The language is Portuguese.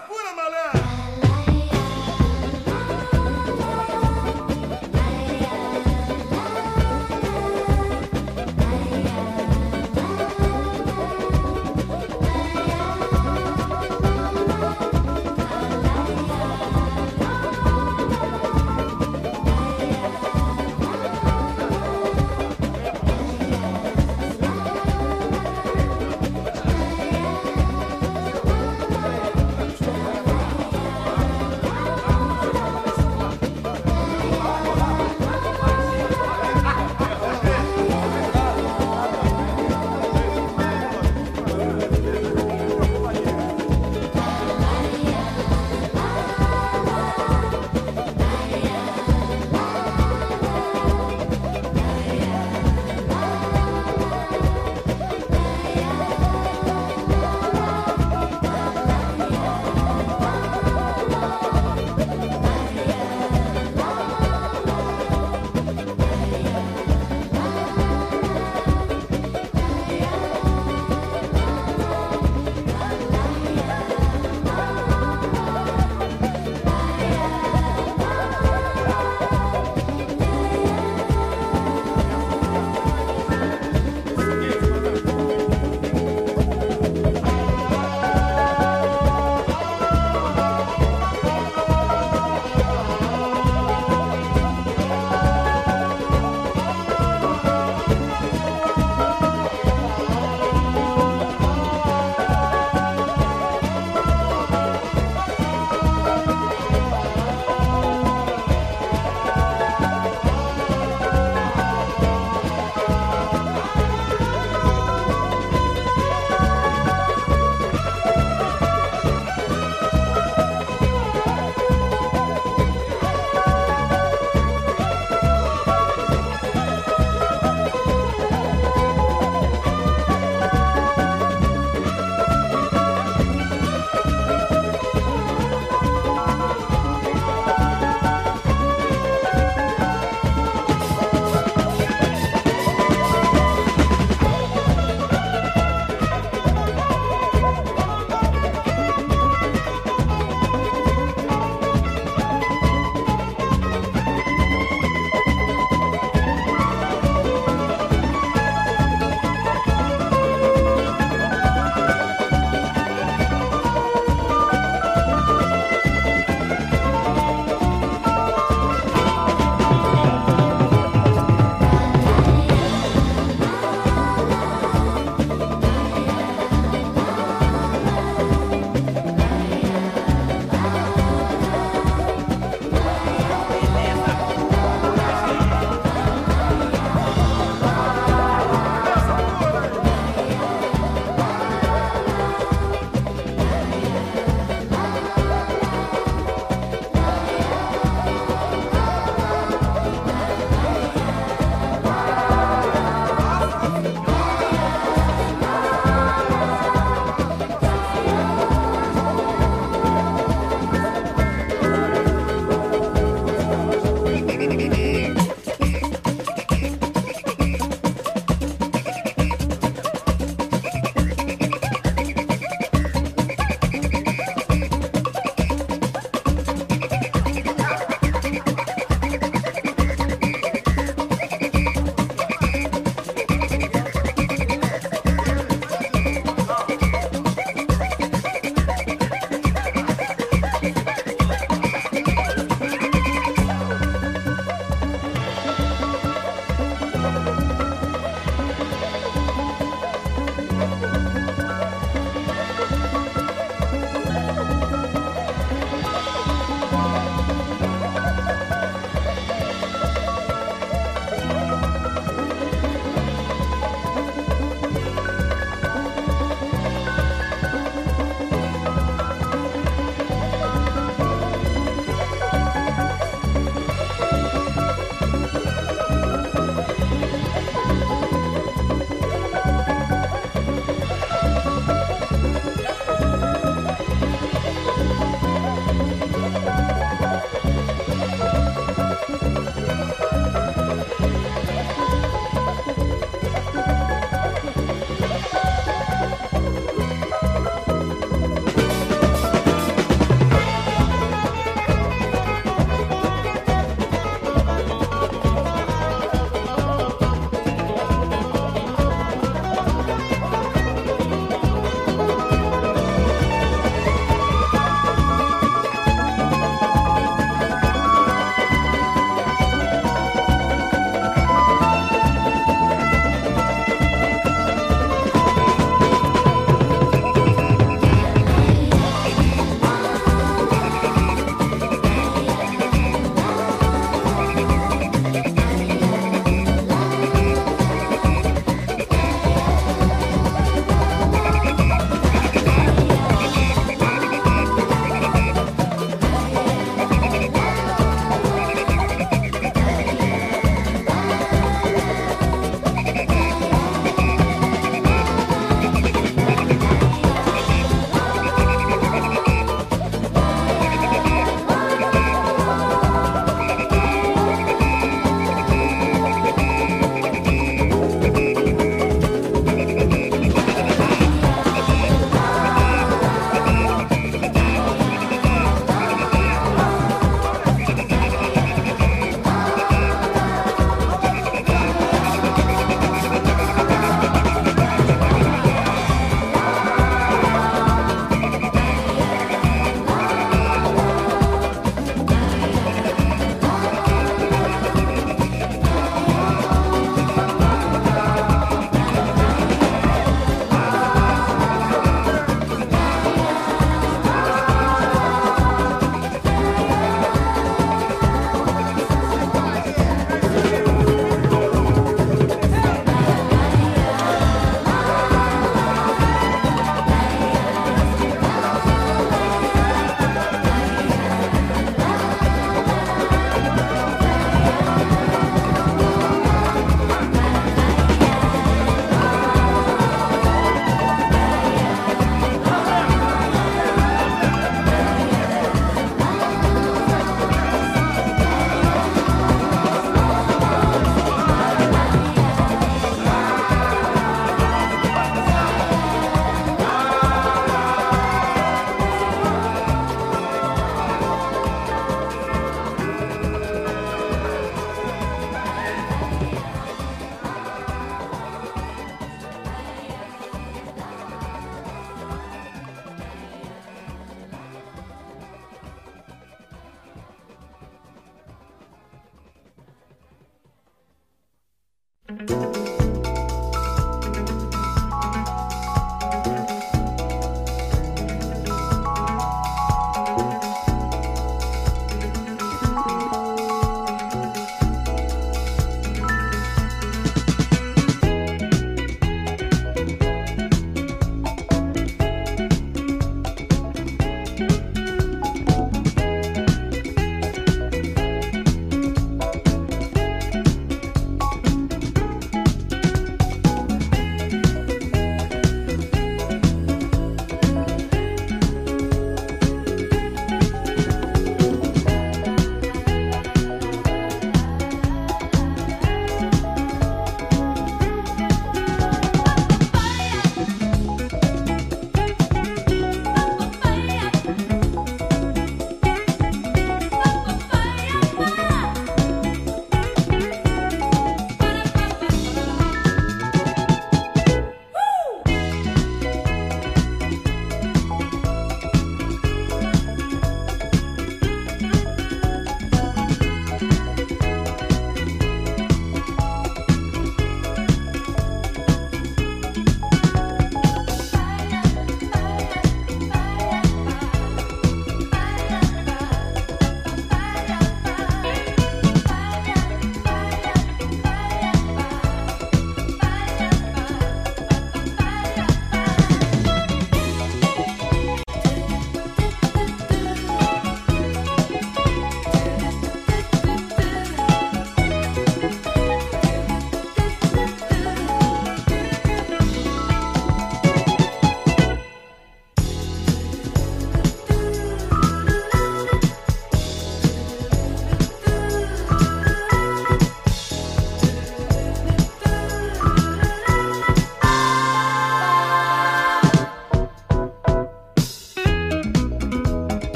Pura, malandro!